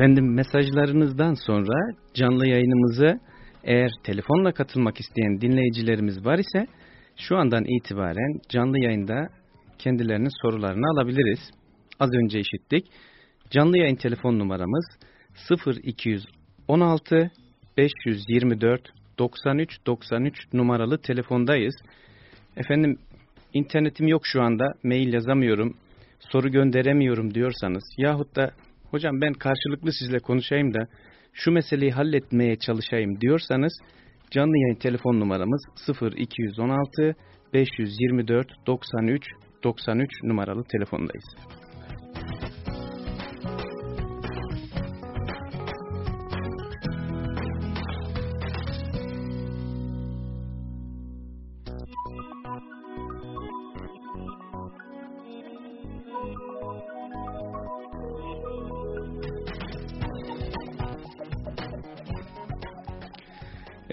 Efendim mesajlarınızdan sonra canlı yayınımızı eğer telefonla katılmak isteyen dinleyicilerimiz var ise şu andan itibaren canlı yayında kendilerinin sorularını alabiliriz. Az önce işittik. Canlı yayın telefon numaramız 0216 524 93 93 numaralı telefondayız. Efendim internetim yok şu anda mail yazamıyorum soru gönderemiyorum diyorsanız yahut da hocam ben karşılıklı sizle konuşayım da şu meseleyi halletmeye çalışayım diyorsanız canlı yayın telefon numaramız 0216 524 93 93 numaralı telefondayız.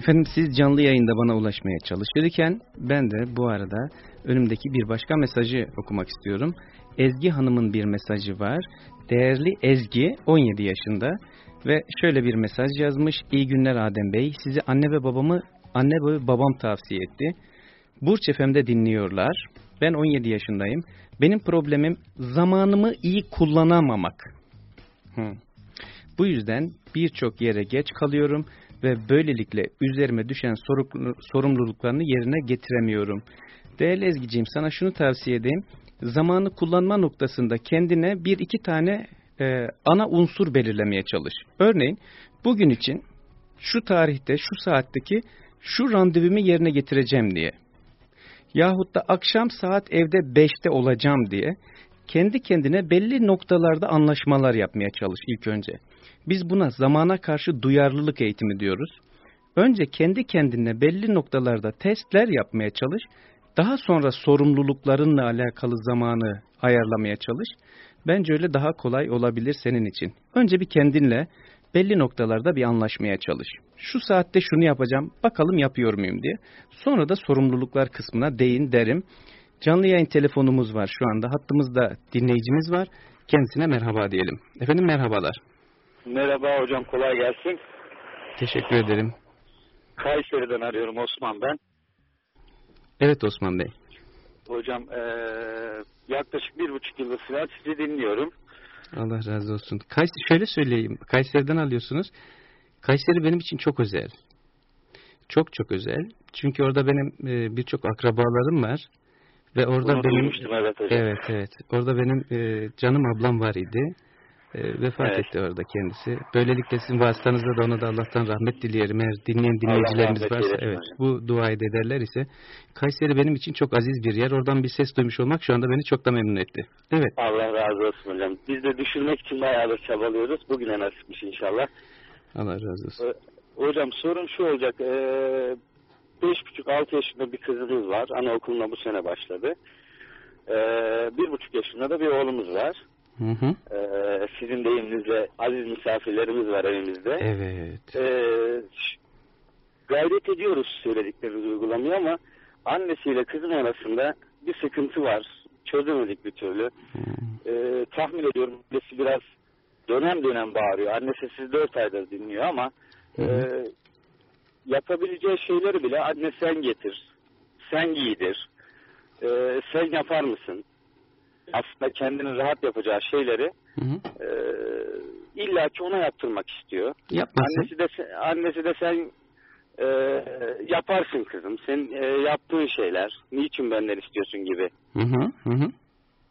Efendim siz canlı yayında bana ulaşmaya çalışırken ben de bu arada önümdeki bir başka mesajı okumak istiyorum. Ezgi Hanım'ın bir mesajı var. Değerli Ezgi 17 yaşında ve şöyle bir mesaj yazmış. İyi günler Adem Bey. Sizi anne ve babamı anne ve babam tavsiye etti. Burç FM'de dinliyorlar. Ben 17 yaşındayım. Benim problemim zamanımı iyi kullanamamak. Hı. Bu yüzden birçok yere geç kalıyorum ve böylelikle üzerime düşen sorumluluklarını yerine getiremiyorum. Değerli Ezgi'ciğim sana şunu tavsiye edeyim. Zamanı kullanma noktasında kendine bir iki tane e, ana unsur belirlemeye çalış. Örneğin bugün için şu tarihte şu saatteki şu randevumu yerine getireceğim diye. Yahut da akşam saat evde 5'te olacağım diye kendi kendine belli noktalarda anlaşmalar yapmaya çalış ilk önce. Biz buna zamana karşı duyarlılık eğitimi diyoruz. Önce kendi kendine belli noktalarda testler yapmaya çalış. Daha sonra sorumluluklarınla alakalı zamanı ayarlamaya çalış. Bence öyle daha kolay olabilir senin için. Önce bir kendinle belli noktalarda bir anlaşmaya çalış. Şu saatte şunu yapacağım, bakalım yapıyor muyum diye. Sonra da sorumluluklar kısmına değin derim. Canlı yayın telefonumuz var şu anda. Hattımızda dinleyicimiz var. Kendisine merhaba diyelim. Efendim merhabalar. Merhaba hocam kolay gelsin. Teşekkür ederim. Kayseri'den arıyorum Osman ben. Evet Osman Bey. Hocam ee, yaklaşık bir buçuk yıldır falan sizi dinliyorum. Allah razı olsun. Kayseri, şöyle söyleyeyim. Kayseri'den alıyorsunuz. Kayseri benim için çok özel. Çok çok özel. Çünkü orada benim e, birçok akrabalarım var. Ve orada Bunu benim evet hocam. Evet evet. Orada benim e, canım ablam var idi. E, vefat Evet. etti orada kendisi. Böylelikle sizin vasıtanızda da ona da Allah'tan rahmet dileyelim. Eğer dinleyen dinleyicilerimiz varsa evet hocam. bu duayı ederler ise Kayseri benim için çok aziz bir yer. Oradan bir ses duymuş olmak şu anda beni çok da memnun etti. Evet. Allah razı olsun hocam. Biz de düşürmek için bayağıdır çabalıyoruz. Bugüne nasipmiş inşallah. Allah razı olsun. Ee, Hocam sorun şu olacak. Ee, Beş buçuk altı yaşında bir kızımız var. Anaokuluna bu sene başladı. Ee, bir buçuk yaşında da bir oğlumuz var. Hı hı. Ee, sizin deyiminizle aziz misafirlerimiz var evimizde. Evet. Ee, gayret ediyoruz söylediklerinizi uygulamaya ama annesiyle kızın arasında bir sıkıntı var. Çözemedik bir türlü. Ee, tahmin ediyorum annesi biraz dönem dönem bağırıyor. Annesi siz dört aydır dinliyor ama hı. e, yapabileceği şeyleri bile anne sen getir, sen giydir, e, sen yapar mısın? Aslında kendinin rahat yapacağı şeyleri Hı hı. e, illa ki ona yaptırmak istiyor. Yapmasın. Annesi de annesi de sen e, yaparsın kızım. Sen e, yaptığın şeyler niçin benden istiyorsun gibi hı. Hı hı.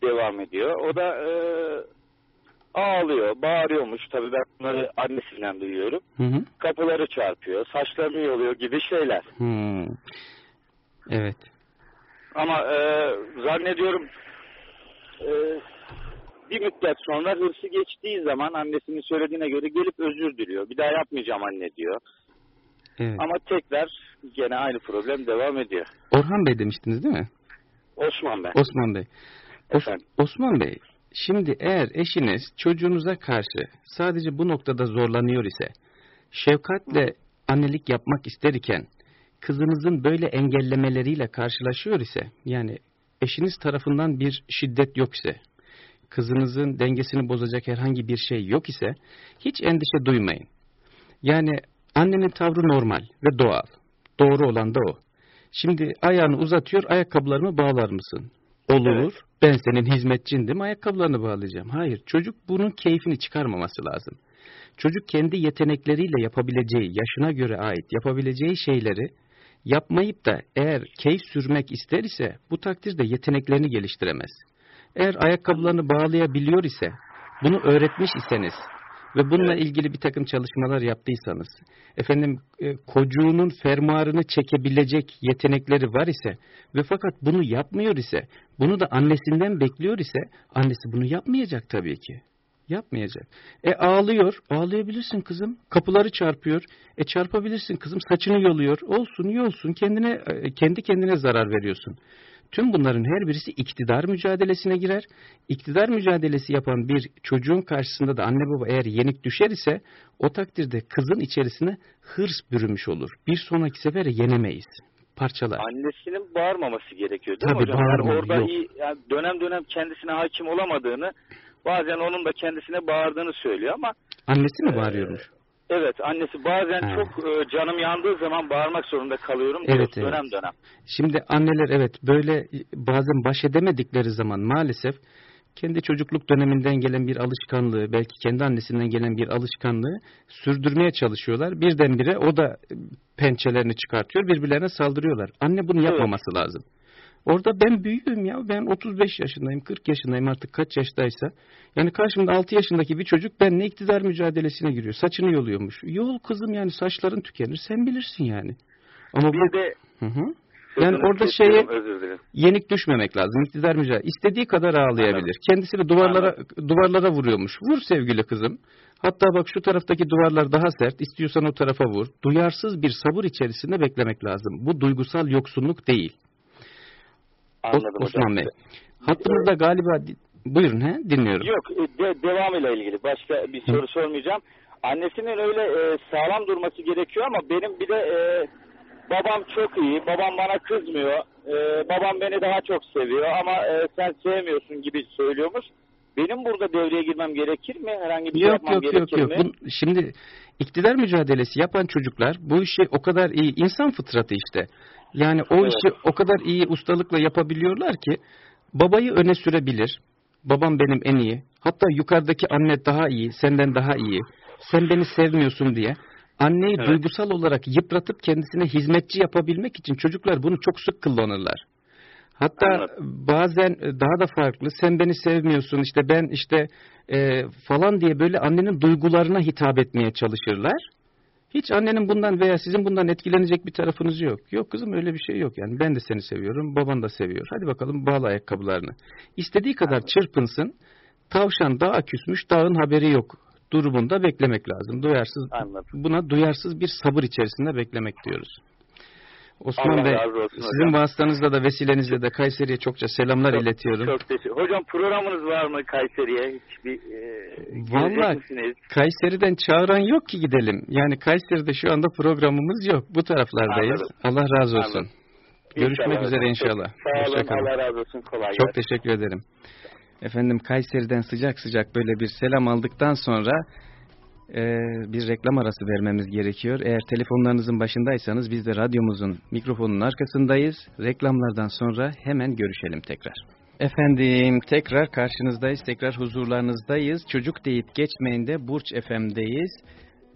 devam ediyor. O da e, ağlıyor, bağırıyormuş. Tabii ben bunları annesinden duyuyorum. Hı hı. Kapıları çarpıyor, saçlarını yoluyor gibi şeyler. Hı. Evet. Ama e, zannediyorum e, bir müddet sonra hırsı geçtiği zaman annesinin söylediğine göre gelip özür diliyor. Bir daha yapmayacağım anne diyor. Evet. Ama tekrar gene aynı problem devam ediyor. Orhan Bey demiştiniz değil mi? Osman ben. Osman Bey. Os- Efendim? Osman Bey, şimdi eğer eşiniz çocuğunuza karşı sadece bu noktada zorlanıyor ise, şefkatle annelik yapmak ister iken, kızınızın böyle engellemeleriyle karşılaşıyor ise, yani eşiniz tarafından bir şiddet yok ise, kızınızın dengesini bozacak herhangi bir şey yok ise hiç endişe duymayın. Yani annenin tavrı normal ve doğal. Doğru olan da o. Şimdi ayağını uzatıyor, ayakkabılarımı bağlar mısın? Olur. Evet. Ben senin hizmetçindim, ayakkabılarını bağlayacağım. Hayır, çocuk bunun keyfini çıkarmaması lazım. Çocuk kendi yetenekleriyle yapabileceği, yaşına göre ait yapabileceği şeyleri yapmayıp da eğer keyif sürmek ister ise bu takdirde yeteneklerini geliştiremez. Eğer ayakkabılarını bağlayabiliyor ise, bunu öğretmiş iseniz ve bununla ilgili bir takım çalışmalar yaptıysanız, efendim e, kocuğunun fermuarını çekebilecek yetenekleri var ise ve fakat bunu yapmıyor ise, bunu da annesinden bekliyor ise, annesi bunu yapmayacak tabii ki. Yapmayacak. E ağlıyor. Ağlayabilirsin kızım. Kapıları çarpıyor. E çarpabilirsin kızım. Saçını yoluyor. Olsun iyi olsun. Kendine, e, kendi kendine zarar veriyorsun. Tüm bunların her birisi iktidar mücadelesine girer. İktidar mücadelesi yapan bir çocuğun karşısında da anne baba eğer yenik düşer ise o takdirde kızın içerisine hırs bürümüş olur. Bir sonraki sefere yenemeyiz parçalar. Annesinin bağırmaması gerekiyor değil Tabii, mi hocam? Bağırma, yani orada yok. iyi, yani dönem dönem kendisine hakim olamadığını bazen onun da kendisine bağırdığını söylüyor ama Annesi mi bağırıyormuş? Evet annesi bazen Ha. çok e, canım yandığı zaman bağırmak zorunda kalıyorum. Evet, Evet, evet. dönem dönem. Şimdi anneler evet böyle bazen baş edemedikleri zaman maalesef kendi çocukluk döneminden gelen bir alışkanlığı, belki kendi annesinden gelen bir alışkanlığı sürdürmeye çalışıyorlar. Birdenbire o da pençelerini çıkartıyor, birbirlerine saldırıyorlar. Anne bunu yapmaması lazım. Orada ben büyüğüm ya, ben 35 yaşındayım, 40 yaşındayım artık kaç yaştaysa. Yani karşımda 6 yaşındaki bir çocuk benimle iktidar mücadelesine giriyor. Saçını yoluyormuş. Yol kızım yani saçların tükenir, sen bilirsin yani. Ama bu... Bir de Hı hı. Yani orada şeye yenik düşmemek lazım. İktidar mücadele. İstediği kadar ağlayabilir. Anladım. Kendisini duvarlara duvarlara vuruyormuş. Vur sevgili kızım. Hatta bak şu taraftaki duvarlar daha sert. İstiyorsan o tarafa vur. Duyarsız bir sabır içerisinde beklemek lazım. Bu duygusal yoksunluk değil. Anladım Osman hocam. Bey. Hattımızda galiba buyurun he dinliyorum. Yok e, de, devamıyla ilgili başka bir soru sormayacağım. Annesinin öyle e, sağlam durması gerekiyor ama benim bir de e, babam çok iyi. Babam bana kızmıyor. E, babam beni daha çok seviyor ama e, sen sevmiyorsun gibi söylüyormuş. Benim burada devreye girmem gerekir mi? Herhangi bir şey Yok yapmam yok yok gerekir yok. mi? Bu- şimdi iktidar mücadelesi yapan çocuklar bu işi o kadar iyi insan fıtratı işte. Yani o Evet. işi o kadar iyi ustalıkla yapabiliyorlar ki babayı öne sürebilir. Babam benim en iyi. Hatta yukarıdaki anne daha iyi, senden daha iyi. Sen beni sevmiyorsun diye. Anneyi Evet. duygusal olarak yıpratıp kendisine hizmetçi yapabilmek için çocuklar bunu çok sık kullanırlar. Hatta Anladım. bazen e, daha da farklı. Sen beni sevmiyorsun işte ben işte e, falan diye böyle annenin duygularına hitap etmeye çalışırlar. Hiç annenin bundan veya sizin bundan etkilenecek bir tarafınız yok. Yok kızım öyle bir şey yok yani. Ben de seni seviyorum, baban da seviyor. Hadi bakalım bağla ayakkabılarını. İstediği kadar çırpınsın. Tavşan dağa küsmüş, dağın haberi yok. Durumunda beklemek lazım. Duyarsız, Anladım. buna duyarsız bir sabır içerisinde beklemek diyoruz. Osman Allah Bey, sizin vasıtanızla da vesilenizle de Kayseri'ye çokça selamlar Çok- iletiyorum. Çok teşekkür Hocam programınız var mı Kayseri'ye? Hiçbir e, misiniz? Kayseri'den çağıran yok ki gidelim. Yani Kayseri'de şu anda programımız yok. Bu taraflardayız. Anladım. Allah razı olsun. Anladım. Görüşmek İnşallah üzere inşallah. Sağ olun. Allah razı olsun. Kolay Çok gelsin. teşekkür ederim. Efendim Kayseri'den sıcak sıcak böyle bir selam aldıktan sonra e, bir reklam arası vermemiz gerekiyor. Eğer telefonlarınızın başındaysanız biz de radyomuzun mikrofonun arkasındayız. Reklamlardan sonra hemen görüşelim tekrar. Efendim tekrar karşınızdayız, tekrar huzurlarınızdayız. Çocuk deyip geçmeyin de Burç FM'deyiz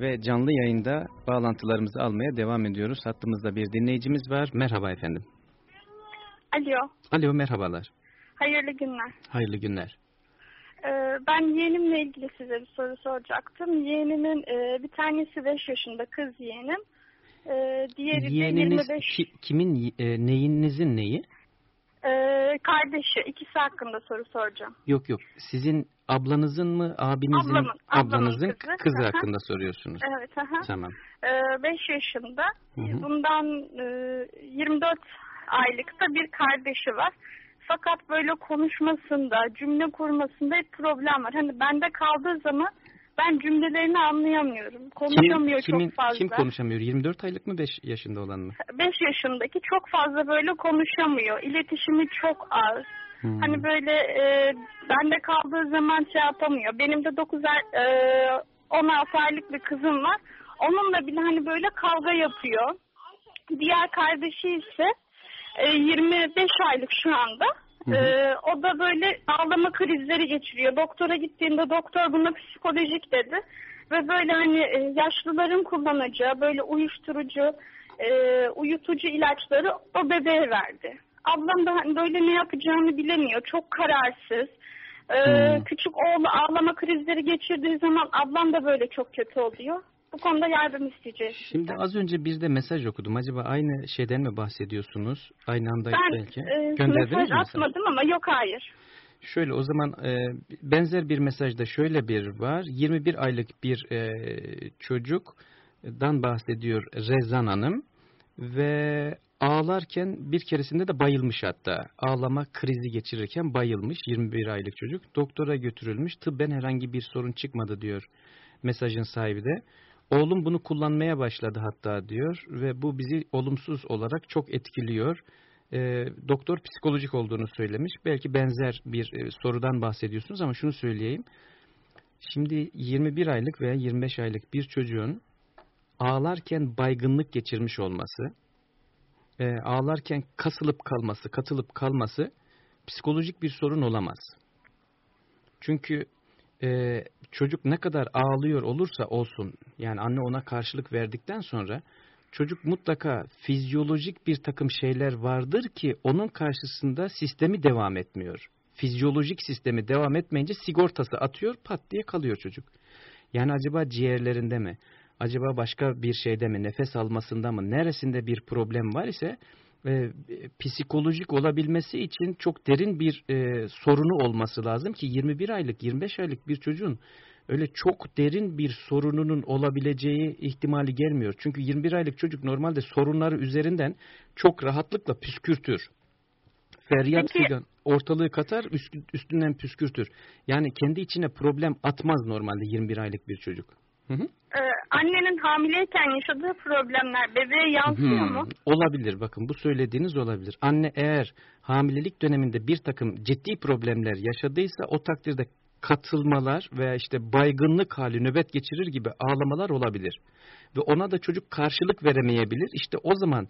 ve canlı yayında bağlantılarımızı almaya devam ediyoruz. Hattımızda bir dinleyicimiz var. Merhaba efendim. Alo, Alo merhabalar. hayırlı günler. Hayırlı günler. Ee, ben yeğenimle ilgili size bir soru soracaktım. Yeğenimin e, bir tanesi 5 yaşında kız yeğenim. Ee, diğeri de Yeğeniniz 25 ki- kimin e, neyinizin neyi? Ee, kardeşi. ikisi hakkında soru soracağım. Yok yok. Sizin ablanızın mı abinizin Ablamın, ablanızın kızı. kızı hakkında soruyorsunuz. Evet, aha. Tamam. 5 yaşında. Hı hı. Bundan e, 24 aylıkta bir kardeşi var. Fakat böyle konuşmasında, cümle kurmasında hep problem var. Hani bende kaldığı zaman ben cümlelerini anlayamıyorum. Konuşamıyor kimin, çok fazla. Kim konuşamıyor? 24 aylık mı 5 yaşında olan mı? 5 yaşındaki çok fazla böyle konuşamıyor. İletişimi çok az. Hmm. Hani böyle e, bende kaldığı zaman şey yapamıyor. Benim de 9 ay, e, 16 aylık bir kızım var. Onunla bile hani böyle kavga yapıyor. Diğer kardeşi ise e, 25 aylık şu anda. Hı hı. E, o da böyle ağlama krizleri geçiriyor. Doktora gittiğinde doktor buna psikolojik dedi. Ve böyle hani e, yaşlıların kullanacağı böyle uyuşturucu, e, uyutucu ilaçları o bebeğe verdi. Ablam da hani böyle ne yapacağını bilemiyor. Çok kararsız. E, Hmm. Küçük oğlu ağlama krizleri geçirdiği zaman ablam da böyle çok kötü oluyor. Bu konuda yardım isteyeceğiz. Şimdi az önce bir de mesaj okudum. Acaba aynı şeyden mi bahsediyorsunuz? Aynı anda Ben belki. mi mesaj? atmadım ama yok hayır. Şöyle o zaman e, benzer bir mesajda şöyle bir var. 21 aylık bir e, çocukdan bahsediyor Rezan Hanım ve ağlarken bir keresinde de bayılmış hatta. Ağlama krizi geçirirken bayılmış 21 aylık çocuk. Doktora götürülmüş. Tıbben herhangi bir sorun çıkmadı diyor mesajın sahibi de. Oğlum bunu kullanmaya başladı hatta diyor ve bu bizi olumsuz olarak çok etkiliyor. E, doktor psikolojik olduğunu söylemiş. Belki benzer bir e, sorudan bahsediyorsunuz ama şunu söyleyeyim. Şimdi 21 aylık veya 25 aylık bir çocuğun ağlarken baygınlık geçirmiş olması, e, ağlarken kasılıp kalması, katılıp kalması psikolojik bir sorun olamaz. Çünkü e, çocuk ne kadar ağlıyor olursa olsun, yani anne ona karşılık verdikten sonra çocuk mutlaka fizyolojik bir takım şeyler vardır ki onun karşısında sistemi devam etmiyor. Fizyolojik sistemi devam etmeyince sigortası atıyor, pat diye kalıyor çocuk. Yani acaba ciğerlerinde mi? Acaba başka bir şeyde mi? Nefes almasında mı? Neresinde bir problem var ise e, psikolojik olabilmesi için çok derin bir e, sorunu olması lazım ki 21 aylık, 25 aylık bir çocuğun öyle çok derin bir sorununun olabileceği ihtimali gelmiyor. Çünkü 21 aylık çocuk normalde sorunları üzerinden çok rahatlıkla püskürtür. Feryat Peki- figan ortalığı katar üst- üstünden püskürtür. Yani kendi içine problem atmaz normalde 21 aylık bir çocuk. Hı hı. Ee, annenin hamileyken yaşadığı problemler bebeğe yansıyor Hmm, mu? Olabilir bakın bu söylediğiniz olabilir. Anne eğer hamilelik döneminde bir takım ciddi problemler yaşadıysa o takdirde katılmalar veya işte baygınlık hali nöbet geçirir gibi ağlamalar olabilir. Ve ona da çocuk karşılık veremeyebilir. İşte o zaman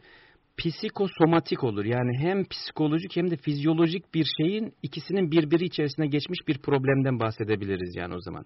psikosomatik olur. Yani hem psikolojik hem de fizyolojik bir şeyin ikisinin birbiri içerisine geçmiş bir problemden bahsedebiliriz yani o zaman.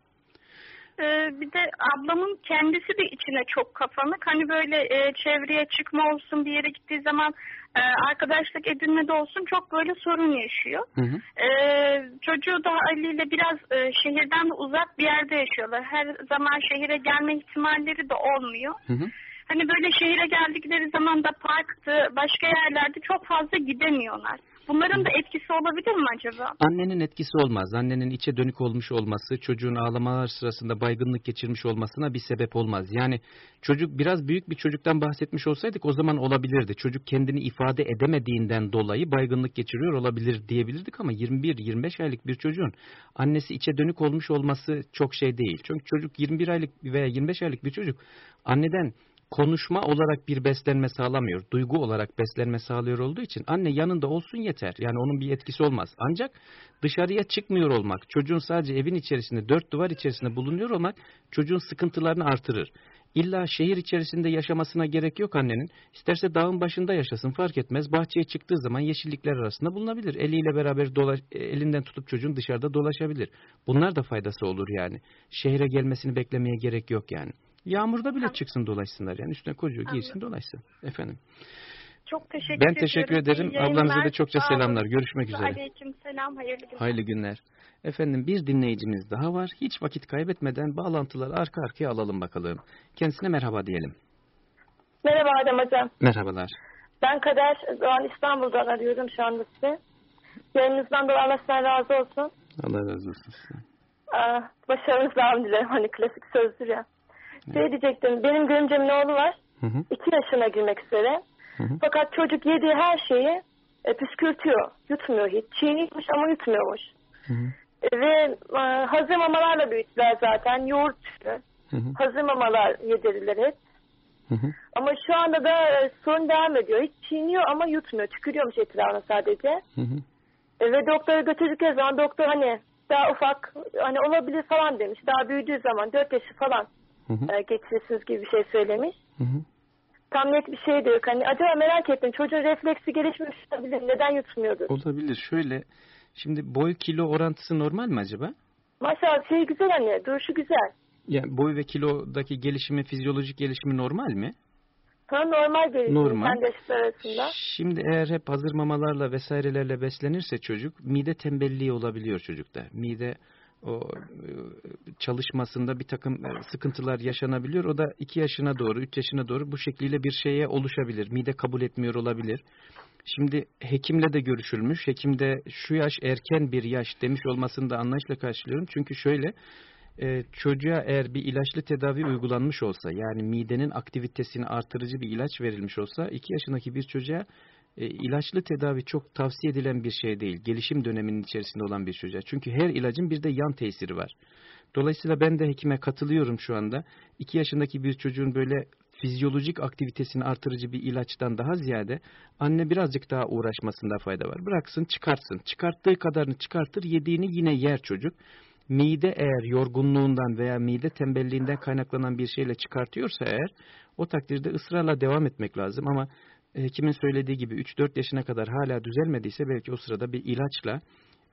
Ee, bir de ablamın kendisi de içine çok kapanık. Hani böyle e, çevreye çıkma olsun bir yere gittiği zaman e, arkadaşlık edinmede olsun çok böyle sorun yaşıyor. Hı hı. Ee, çocuğu da Ali ile biraz e, şehirden de uzak bir yerde yaşıyorlar. Her zaman şehire gelme ihtimalleri de olmuyor. Hı hı. Hani böyle şehire geldikleri zaman da parktı, başka yerlerde çok fazla gidemiyorlar. Bunların da etkisi olabilir mi acaba? Annenin etkisi olmaz. Annenin içe dönük olmuş olması, çocuğun ağlamalar sırasında baygınlık geçirmiş olmasına bir sebep olmaz. Yani çocuk biraz büyük bir çocuktan bahsetmiş olsaydık o zaman olabilirdi. Çocuk kendini ifade edemediğinden dolayı baygınlık geçiriyor olabilir diyebilirdik ama 21-25 aylık bir çocuğun annesi içe dönük olmuş olması çok şey değil. Çünkü çocuk 21 aylık veya 25 aylık bir çocuk anneden konuşma olarak bir beslenme sağlamıyor. Duygu olarak beslenme sağlıyor olduğu için anne yanında olsun yeter. Yani onun bir etkisi olmaz. Ancak dışarıya çıkmıyor olmak, çocuğun sadece evin içerisinde, dört duvar içerisinde bulunuyor olmak çocuğun sıkıntılarını artırır. İlla şehir içerisinde yaşamasına gerek yok annenin. İsterse dağın başında yaşasın fark etmez. Bahçeye çıktığı zaman yeşillikler arasında bulunabilir. Eliyle beraber dolaş, elinden tutup çocuğun dışarıda dolaşabilir. Bunlar da faydası olur yani. Şehre gelmesini beklemeye gerek yok yani. Yağmurda bile çıksın dolaşsınlar yani üstüne kocuğu giysin dolaşsın efendim. Çok teşekkür Ben ediyorum. teşekkür ederim. Ablanıza da çokça Sağ olun. selamlar. Görüşmek üzere. Aleyküm selam. Hayırlı günler. Hayırlı günler. Efendim bir dinleyicimiz daha var. Hiç vakit kaybetmeden bağlantıları arka arkaya alalım bakalım. Kendisine merhaba diyelim. Merhaba Adem Hocam. Merhabalar. Ben Kader Doğan İstanbul'dan arıyorum şu anda size. Yayınınızdan dolayı Allah sizden razı olsun. Allah razı olsun size. Aa, başarınız devam dilerim. Hani klasik sözdür ya. Şey diyecektim. Benim görümcemin oğlu var. Hı hı, iki yaşına girmek üzere. hı hı. Fakat çocuk yediği her şeyi e, püskürtüyor. Yutmuyor hiç. Çiğniyormuş ama yutmuyormuş. Hı hı, E, ve e, hazır mamalarla büyüttüler zaten. Yoğurt, hı hı, hazır mamalar yedirirler hep. hı hı. Ama şu anda da e, sorun devam ediyor. Hiç çiğniyor ama yutmuyor. Tükürüyormuş etrafına sadece. Hı hı. E, ve doktora götürdükleri zaman doktor hani daha ufak hani olabilir falan demiş. Daha büyüdüğü zaman 4 yaşı falan Hı hı. e, geçirirsiniz gibi bir şey söylemiş. Hı hı. Tam net bir şey de yok. Hani acaba merak ettim çocuğun refleksi gelişmemiş olabilir. Neden yutmuyordur? Olabilir. Şöyle şimdi boy kilo orantısı normal mi acaba? Maşallah şey güzel hani duruşu güzel. Yani boy ve kilodaki gelişimi, fizyolojik gelişimi normal mi? Ha normal gelişiyor Normal. kendi arasında. Şimdi eğer hep hazır mamalarla vesairelerle beslenirse çocuk mide tembelliği olabiliyor çocukta. Mide o e, çalışmasında bir takım e, sıkıntılar yaşanabiliyor. O da 2 yaşına doğru, 3 yaşına doğru bu şekliyle bir şeye oluşabilir. Mide kabul etmiyor olabilir. Şimdi hekimle de görüşülmüş. Hekim de şu yaş erken bir yaş demiş olmasını da anlayışla karşılıyorum. Çünkü şöyle e, çocuğa eğer bir ilaçlı tedavi uygulanmış olsa yani midenin aktivitesini artırıcı bir ilaç verilmiş olsa 2 yaşındaki bir çocuğa e, ilaçlı tedavi çok tavsiye edilen bir şey değil. Gelişim döneminin içerisinde olan bir çocuğa. Çünkü her ilacın bir de yan tesiri var. Dolayısıyla ben de hekime katılıyorum şu anda. 2 yaşındaki bir çocuğun böyle fizyolojik aktivitesini artırıcı bir ilaçtan daha ziyade anne birazcık daha uğraşmasında fayda var. Bıraksın çıkartsın. Çıkarttığı kadarını çıkartır yediğini yine yer çocuk. Mide eğer yorgunluğundan veya mide tembelliğinden kaynaklanan bir şeyle çıkartıyorsa eğer o takdirde ısrarla devam etmek lazım ama hekimin söylediği gibi 3-4 yaşına kadar hala düzelmediyse belki o sırada bir ilaçla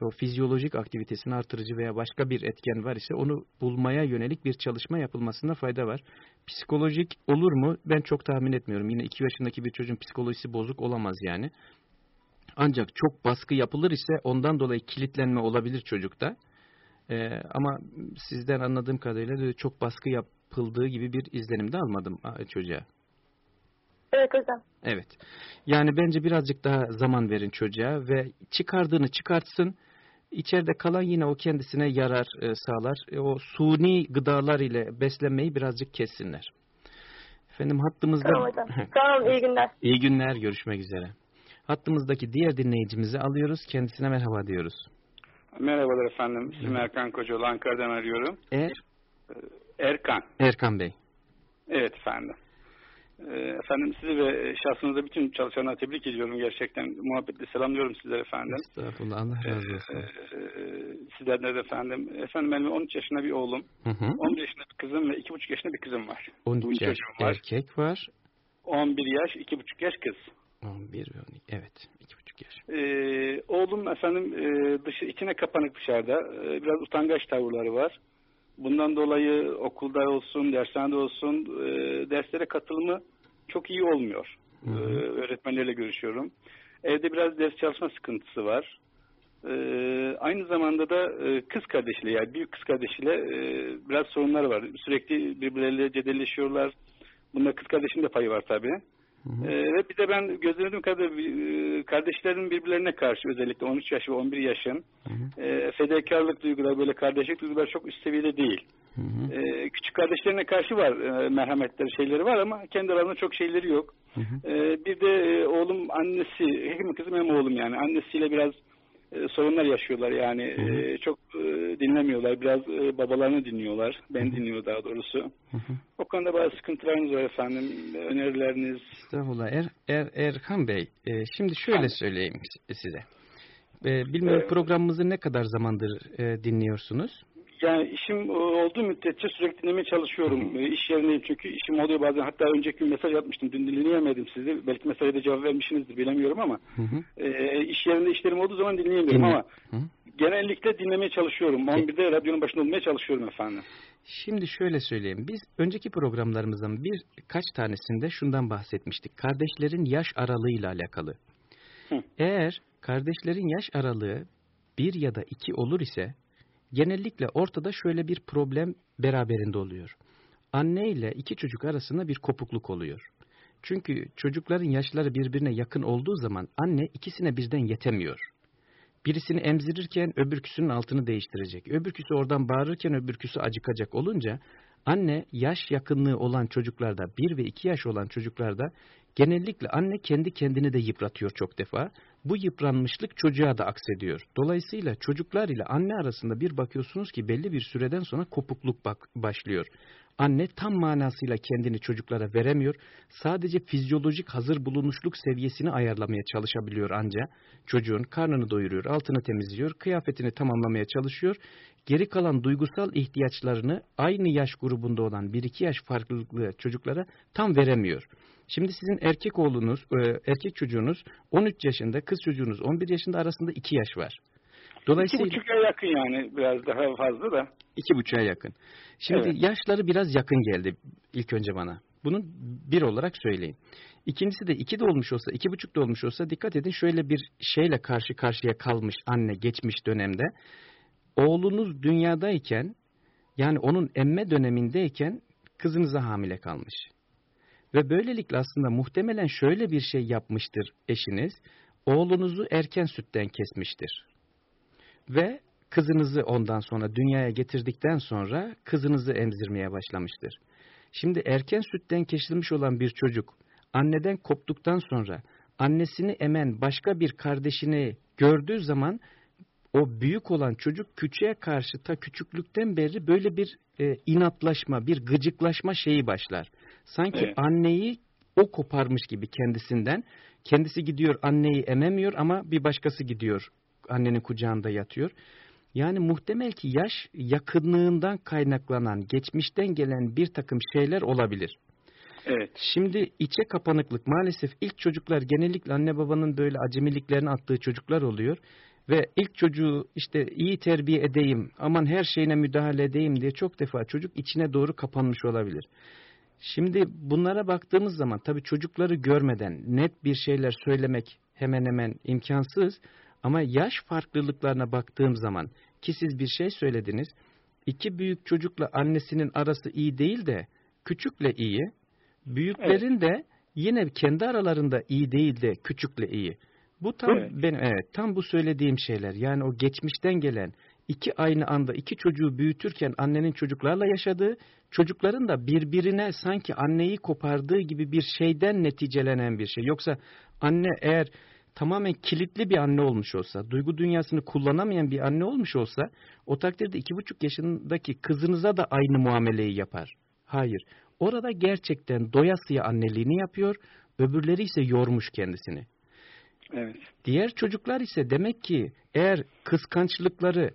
o fizyolojik aktivitesini artırıcı veya başka bir etken var ise onu bulmaya yönelik bir çalışma yapılmasında fayda var. Psikolojik olur mu? Ben çok tahmin etmiyorum. Yine 2 yaşındaki bir çocuğun psikolojisi bozuk olamaz yani. Ancak çok baskı yapılır ise ondan dolayı kilitlenme olabilir çocukta. Ee, ama sizden anladığım kadarıyla çok baskı yapıldığı gibi bir izlenim de almadım çocuğa. Evet hocam. Evet. Yani bence birazcık daha zaman verin çocuğa ve çıkardığını çıkartsın. İçeride kalan yine o kendisine yarar e, sağlar. E, o suni gıdalar ile beslenmeyi birazcık kessinler. Efendim hattımızda... Tamam hocam. tamam iyi günler. İyi günler. Görüşmek üzere. Hattımızdaki diğer dinleyicimizi alıyoruz. Kendisine merhaba diyoruz. Merhabalar efendim. İsmim Erkan Kocaoğlu. Ankara'dan arıyorum. Er? Erkan. Erkan Bey. Evet efendim. Efendim sizi ve şahsınızda bütün çalışanlara tebrik ediyorum. Gerçekten muhabbetle selamlıyorum sizlere efendim. Estağfurullah. Allah razı olsun. Sizlerden de efendim. Efendim benim 13 yaşında bir oğlum. Hı hı. 11 yaşında bir kızım ve 2,5 yaşında bir kızım var. 13 yaş var. erkek var. 11 yaş, 2,5 yaş kız. 11 ve 12. Evet. 2,5 yaş. Ee, oğlum efendim e, dışı içine kapanık dışarıda. E, biraz utangaç tavırları var. Bundan dolayı okulda olsun, dershanede olsun e, derslere katılımı çok iyi olmuyor. Hı hı. E, öğretmenlerle görüşüyorum. Evde biraz ders çalışma sıkıntısı var. E, aynı zamanda da e, kız kardeşiyle yani büyük kız kardeşiyle e, biraz sorunlar var. Sürekli birbirleriyle cedelleşiyorlar. Bunda kız kardeşin de payı var tabii. Hı hı. Ee, ve bir de ben gözlemlediğim kadarıyla e, kardeşlerin birbirlerine karşı özellikle 13 yaş ve 11 yaşın Hı hı. e, fedakarlık duyguları böyle kardeşlik duyguları çok üst seviyede değil. Hı hı. E, küçük kardeşlerine karşı var e, merhametleri şeyleri var ama kendi aralarında çok şeyleri yok. Hı hı. E, bir de e, oğlum annesi hem kızım hem oğlum yani annesiyle biraz sorunlar yaşıyorlar yani Hı hı. e, çok e, dinlemiyorlar biraz e, babalarını dinliyorlar ben Hı hı. dinliyor daha doğrusu. Hı hı. O konuda bazı sıkıntılarınız var efendim önerileriniz Estağfurullah. Er, er, Erkan Bey, e, şimdi şöyle söyleyeyim si- size. E, bilmiyorum Evet. programımızı ne kadar zamandır e, dinliyorsunuz? Yani işim e, olduğu müddetçe sürekli dinlemeye çalışıyorum. E, İş yerindeyim çünkü işim oluyor bazen. Hatta önceki gün mesaj atmıştım. Dün dinleyemedim sizi. Belki mesajda da cevap vermişsinizdir bilemiyorum ama Hı hı. e, iş yerinde işlerim olduğu zaman dinleyemiyorum Dinle. ama Hı. genellikle dinlemeye çalışıyorum. 11'de radyonun başında olmaya çalışıyorum efendim. Şimdi şöyle söyleyeyim. Biz önceki programlarımızdan birkaç tanesinde şundan bahsetmiştik. Kardeşlerin yaş aralığıyla alakalı. Hı. Eğer kardeşlerin yaş aralığı bir ya da iki olur ise genellikle ortada şöyle bir problem beraberinde oluyor. Anne ile iki çocuk arasında bir kopukluk oluyor. Çünkü çocukların yaşları birbirine yakın olduğu zaman anne ikisine birden yetemiyor. Birisini emzirirken öbürküsünün altını değiştirecek. Öbürküsü oradan bağırırken öbürküsü acıkacak olunca anne yaş yakınlığı olan çocuklarda bir ve iki yaş olan çocuklarda genellikle anne kendi kendini de yıpratıyor çok defa. Bu yıpranmışlık çocuğa da aksediyor. Dolayısıyla çocuklar ile anne arasında bir bakıyorsunuz ki belli bir süreden sonra kopukluk bak başlıyor. Anne tam manasıyla kendini çocuklara veremiyor. Sadece fizyolojik hazır bulunuşluk seviyesini ayarlamaya çalışabiliyor anca. Çocuğun karnını doyuruyor, altını temizliyor, kıyafetini tamamlamaya çalışıyor. Geri kalan duygusal ihtiyaçlarını aynı yaş grubunda olan 1-2 yaş farklılıklı çocuklara tam veremiyor. Şimdi sizin erkek oğlunuz, e, erkek çocuğunuz 13 yaşında, kız çocuğunuz 11 yaşında arasında 2 yaş var. Dolayısıyla... İki buçuğa yakın yani biraz daha fazla da. İki buçuğa yakın. Şimdi evet. yaşları biraz yakın geldi ilk önce bana. Bunu bir olarak söyleyin. İkincisi de iki de olmuş olsa, iki buçuk da olmuş olsa dikkat edin şöyle bir şeyle karşı karşıya kalmış anne geçmiş dönemde. Oğlunuz dünyadayken yani onun emme dönemindeyken kızınıza hamile kalmış. Ve böylelikle aslında muhtemelen şöyle bir şey yapmıştır eşiniz. Oğlunuzu erken sütten kesmiştir. Ve kızınızı ondan sonra dünyaya getirdikten sonra kızınızı emzirmeye başlamıştır. Şimdi erken sütten kesilmiş olan bir çocuk anneden koptuktan sonra annesini emen başka bir kardeşini gördüğü zaman o büyük olan çocuk küçüğe karşı ta küçüklükten beri böyle bir e, inatlaşma, bir gıcıklaşma şeyi başlar. Sanki evet. anneyi o koparmış gibi kendisinden. Kendisi gidiyor anneyi ememiyor ama bir başkası gidiyor annenin kucağında yatıyor. Yani muhtemel ki yaş yakınlığından kaynaklanan, geçmişten gelen bir takım şeyler olabilir. Evet. Şimdi içe kapanıklık maalesef ilk çocuklar genellikle anne babanın böyle acemiliklerini attığı çocuklar oluyor. Ve ilk çocuğu işte iyi terbiye edeyim, aman her şeyine müdahale edeyim diye çok defa çocuk içine doğru kapanmış olabilir. Şimdi bunlara baktığımız zaman tabii çocukları görmeden net bir şeyler söylemek hemen hemen imkansız. Ama yaş farklılıklarına baktığım zaman ki siz bir şey söylediniz. İki büyük çocukla annesinin arası iyi değil de küçükle iyi. Büyüklerin evet. de yine kendi aralarında iyi değil de küçükle iyi. Bu tam evet. benim evet tam bu söylediğim şeyler. Yani o geçmişten gelen iki aynı anda iki çocuğu büyütürken annenin çocuklarla yaşadığı, çocukların da birbirine sanki anneyi kopardığı gibi bir şeyden neticelenen bir şey. Yoksa anne eğer tamamen kilitli bir anne olmuş olsa, duygu dünyasını kullanamayan bir anne olmuş olsa, o takdirde iki buçuk yaşındaki kızınıza da aynı muameleyi yapar. Hayır, orada gerçekten doyasıya anneliğini yapıyor, öbürleri ise yormuş kendisini. Evet. Diğer çocuklar ise demek ki eğer kıskançlıkları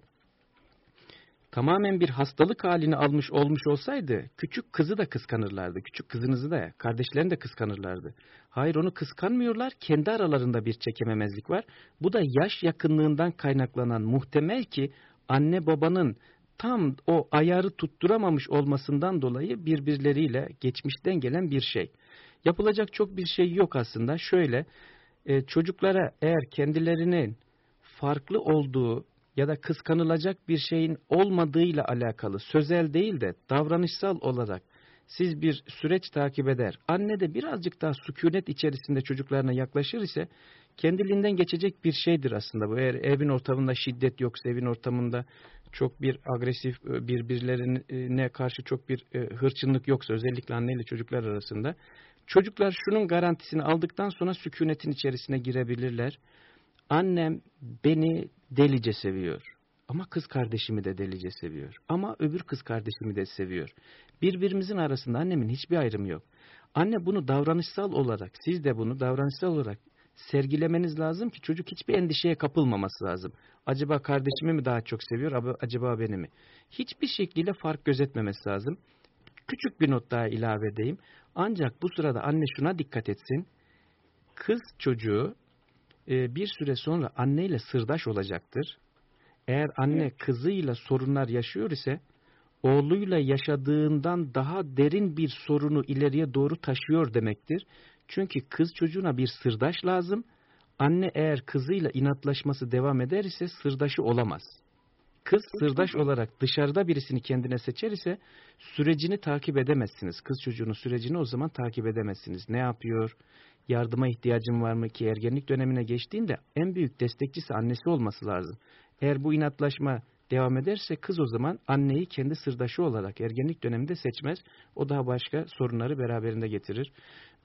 tamamen bir hastalık halini almış olmuş olsaydı küçük kızı da kıskanırlardı. Küçük kızınızı da kardeşlerini de kıskanırlardı. Hayır onu kıskanmıyorlar. Kendi aralarında bir çekememezlik var. Bu da yaş yakınlığından kaynaklanan muhtemel ki anne babanın tam o ayarı tutturamamış olmasından dolayı birbirleriyle geçmişten gelen bir şey. Yapılacak çok bir şey yok aslında. Şöyle e, çocuklara eğer kendilerinin farklı olduğu ya da kıskanılacak bir şeyin olmadığıyla alakalı sözel değil de davranışsal olarak siz bir süreç takip eder, anne de birazcık daha sükunet içerisinde çocuklarına yaklaşır ise kendiliğinden geçecek bir şeydir aslında bu. Eğer evin ortamında şiddet yoksa, evin ortamında çok bir agresif e, birbirlerine karşı çok bir e, hırçınlık yoksa özellikle anne ile çocuklar arasında çocuklar şunun garantisini aldıktan sonra sükunetin içerisine girebilirler. Annem beni delice seviyor. Ama kız kardeşimi de delice seviyor. Ama öbür kız kardeşimi de seviyor. Birbirimizin arasında annemin hiçbir ayrımı yok. Anne bunu davranışsal olarak, siz de bunu davranışsal olarak sergilemeniz lazım ki çocuk hiçbir endişeye kapılmaması lazım. Acaba kardeşimi mi daha çok seviyor, acaba beni mi? Hiçbir şekilde fark gözetmemesi lazım. Küçük bir not daha ilave edeyim. Ancak bu sırada anne şuna dikkat etsin. Kız çocuğu e, bir süre sonra anneyle sırdaş olacaktır. Eğer anne kızıyla sorunlar yaşıyor ise oğluyla yaşadığından daha derin bir sorunu ileriye doğru taşıyor demektir. Çünkü kız çocuğuna bir sırdaş lazım. Anne eğer kızıyla inatlaşması devam eder ise sırdaşı olamaz. Kız sırdaş olarak dışarıda birisini kendine seçer ise sürecini takip edemezsiniz. Kız çocuğunun sürecini o zaman takip edemezsiniz. Ne yapıyor? Yardıma ihtiyacın var mı ki ergenlik dönemine geçtiğinde en büyük destekçisi annesi olması lazım. Eğer bu inatlaşma devam ederse kız o zaman anneyi kendi sırdaşı olarak ergenlik döneminde seçmez. O daha başka sorunları beraberinde getirir.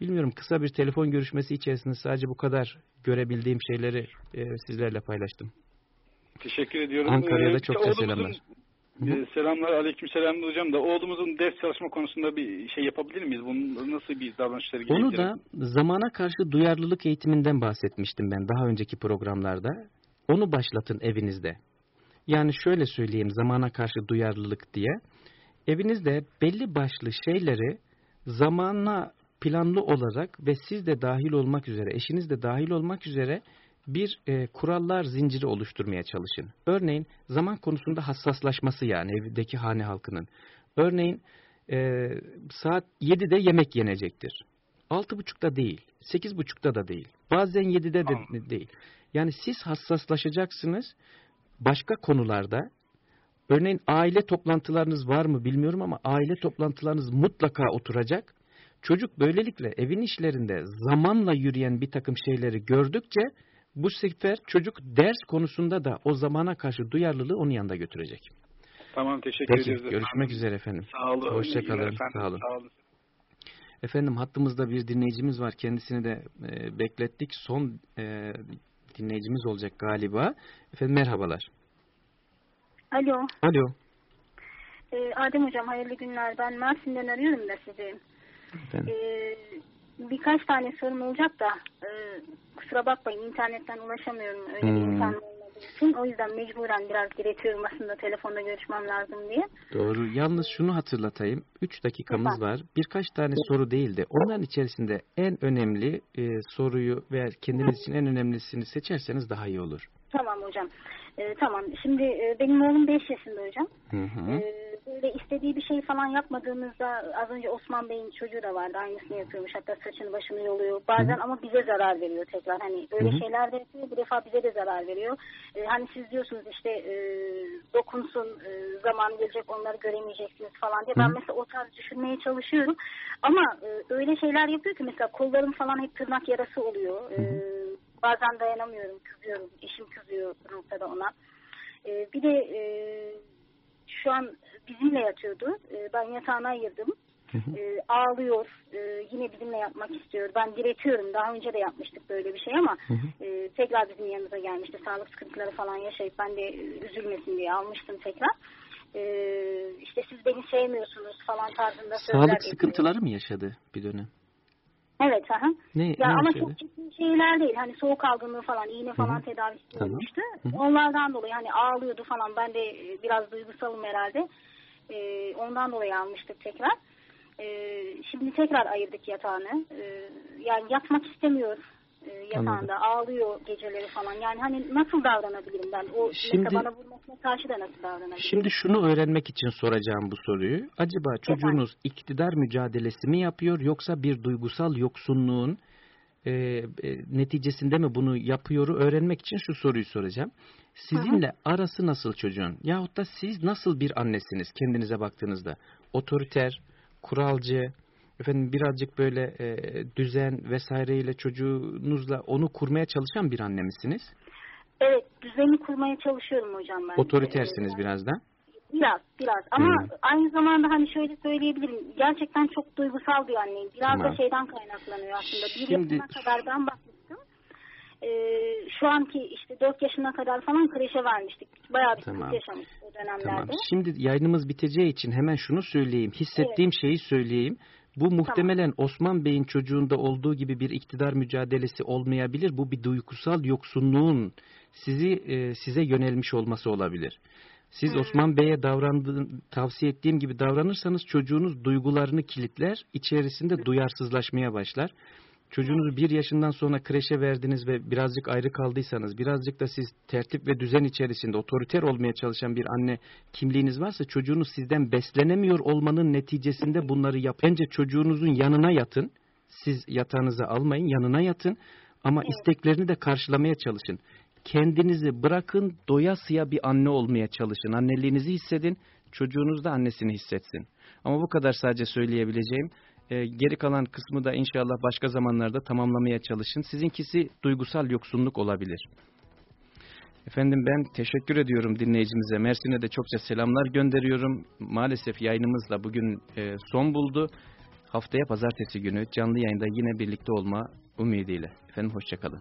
Bilmiyorum kısa bir telefon görüşmesi içerisinde sadece bu kadar görebildiğim şeyleri e, sizlerle paylaştım. Teşekkür ediyorum. Ankara'ya da ee, çok selamlar. Ee, selamlar, aleyküm selam hocam da oğlumuzun ders çalışma konusunda bir şey yapabilir miyiz? Bunun nasıl bir davranışları Onu gerektirir? da zamana karşı duyarlılık eğitiminden bahsetmiştim ben daha önceki programlarda. Onu başlatın evinizde. Yani şöyle söyleyeyim zamana karşı duyarlılık diye. Evinizde belli başlı şeyleri zamana planlı olarak ve siz de dahil olmak üzere, eşiniz de dahil olmak üzere bir e, kurallar zinciri oluşturmaya çalışın. Örneğin zaman konusunda hassaslaşması yani evdeki hane halkının. Örneğin e, saat 7'de yemek yenecektir. 6.30'da değil, 8.30'da da değil. Bazen 7'de de Tamam. değil. Yani siz hassaslaşacaksınız başka konularda. Örneğin aile toplantılarınız var mı bilmiyorum ama aile toplantılarınız mutlaka oturacak. Çocuk böylelikle evin işlerinde zamanla yürüyen bir takım şeyleri gördükçe bu sefer çocuk ders konusunda da o zamana karşı duyarlılığı onun yanında götürecek. Tamam teşekkür Peki ederiz. görüşmek efendim. üzere efendim. Sağ olun. Hoşça iyi günler kalın, efendim. sağ olun. Sağ olun. Efendim hattımızda bir dinleyicimiz var. Kendisini de e, beklettik. Son e, dinleyicimiz olacak galiba. Efendim merhabalar. Alo, Alo. e, Adem Hocam hayırlı günler. Ben Mersin'den arıyorum da sizi. Efendim. E, birkaç tane sorum olacak da e, kusura bakmayın internetten ulaşamıyorum öyle bir Hmm. imkanım olmadığı için. O yüzden mecburen biraz diretiyorum aslında telefonda görüşmem lazım diye. Doğru. Yalnız şunu hatırlatayım. 3 dakikamız Efendim? var. Birkaç tane soru değil de onların içerisinde en önemli e, soruyu veya kendiniz için en önemlisini seçerseniz daha iyi olur. Tamam hocam. E, tamam. Şimdi e, benim oğlum 5 yaşında hocam. Hı hı. Ee, böyle istediği bir şey falan yapmadığımızda az önce Osman Bey'in çocuğu da vardı. Aynısını yapıyormuş. Hatta saçını başını yoluyor. Bazen ama bize zarar veriyor tekrar. Hani öyle Hı hı. şeyler de yapıyor. Bu defa bize de zarar veriyor. Ee, hani siz diyorsunuz işte e, dokunsun e, zaman gelecek onları göremeyeceksiniz falan diye. Ben hı. mesela o tarz düşünmeye çalışıyorum. Ama e, öyle şeyler yapıyor ki mesela kollarım falan hep tırnak yarası oluyor. Ee, bazen dayanamıyorum kızıyorum eşim kızıyor bu noktada ona ee, bir de e, şu an bizimle yatıyordu. Ee, ben yatağına ayırdım. Hı. Ee, ağlıyor. Ee, yine bizimle yatmak istiyor. Ben diretiyorum. Daha önce de yapmıştık böyle bir şey ama e, tekrar bizim yanımıza gelmişti. Sağlık sıkıntıları falan yaşayıp ben de e, üzülmesin diye almıştım tekrar. Ee, işte siz beni sevmiyorsunuz falan tarzında sözler Sağlık sıkıntıları mı yaşadı bir dönem? Evet. Aha. Ne, Ya ne ama çok ciddi şeyler değil. Hani soğuk algınlığı falan, iğne falan Hı hı. tedavisi Tamam. olmuştu. Onlardan dolayı hani ağlıyordu falan. Ben de e, biraz duygusalım herhalde. Ee, ondan dolayı almıştık tekrar. Ee, şimdi tekrar ayırdık yatağını. Ee, yani yatmak istemiyor e, yatağında. Anladım. Ağlıyor geceleri falan. Yani hani nasıl davranabilirim ben? O Şimdi- bana vurmasına karşı da nasıl davranabilirim? Şimdi şunu öğrenmek için soracağım bu soruyu. Acaba çocuğunuz iktidar mücadelesi mi yapıyor yoksa bir duygusal yoksunluğun e, e, neticesinde mi bunu yapıyoru öğrenmek için şu soruyu soracağım. Sizinle arası nasıl çocuğun? Yahut da siz nasıl bir annesiniz kendinize baktığınızda? Otoriter, kuralcı, efendim birazcık böyle e, düzen vesaireyle çocuğunuzla onu kurmaya çalışan bir anne misiniz? Evet, düzeni kurmaya çalışıyorum hocam ben. Otoritersiniz Ee, biraz da. Biraz, biraz. Ama Hmm. aynı zamanda hani şöyle söyleyebilirim. Gerçekten çok duygusal bir anneyim. Biraz Tamam. da şeyden kaynaklanıyor aslında. Bir Şimdi- yaşına kadar ben bakmıştım. Ee, şu anki işte 4 yaşına kadar falan kreşe vermiştik. Bayağı bir Tamam. yaşamıştık o dönemlerde. Tamam. Şimdi yayınımız biteceği için hemen şunu söyleyeyim. Hissettiğim şeyi söyleyeyim. Bu muhtemelen Osman Bey'in çocuğunda olduğu gibi bir iktidar mücadelesi olmayabilir. Bu bir duygusal yoksunluğun sizi e, size yönelmiş olması olabilir. Siz Osman Bey'e davrandığın, tavsiye ettiğim gibi davranırsanız çocuğunuz duygularını kilitler, içerisinde duyarsızlaşmaya başlar. Çocuğunuzu bir yaşından sonra kreşe verdiniz ve birazcık ayrı kaldıysanız, birazcık da siz tertip ve düzen içerisinde otoriter olmaya çalışan bir anne kimliğiniz varsa çocuğunuz sizden beslenemiyor olmanın neticesinde bunları yap. Bence çocuğunuzun yanına yatın. Siz yatağınıza almayın, yanına yatın ama isteklerini de karşılamaya çalışın. Kendinizi bırakın, doyasıya bir anne olmaya çalışın. Anneliğinizi hissedin, çocuğunuz da annesini hissetsin. Ama bu kadar sadece söyleyebileceğim. Ee, geri kalan kısmı da inşallah başka zamanlarda tamamlamaya çalışın. Sizinkisi duygusal yoksunluk olabilir. Efendim ben teşekkür ediyorum dinleyicimize. Mersin'e de çokça selamlar gönderiyorum. Maalesef yayınımızla bugün e, son buldu. Haftaya pazartesi günü canlı yayında yine birlikte olma ümidiyle. Efendim hoşçakalın.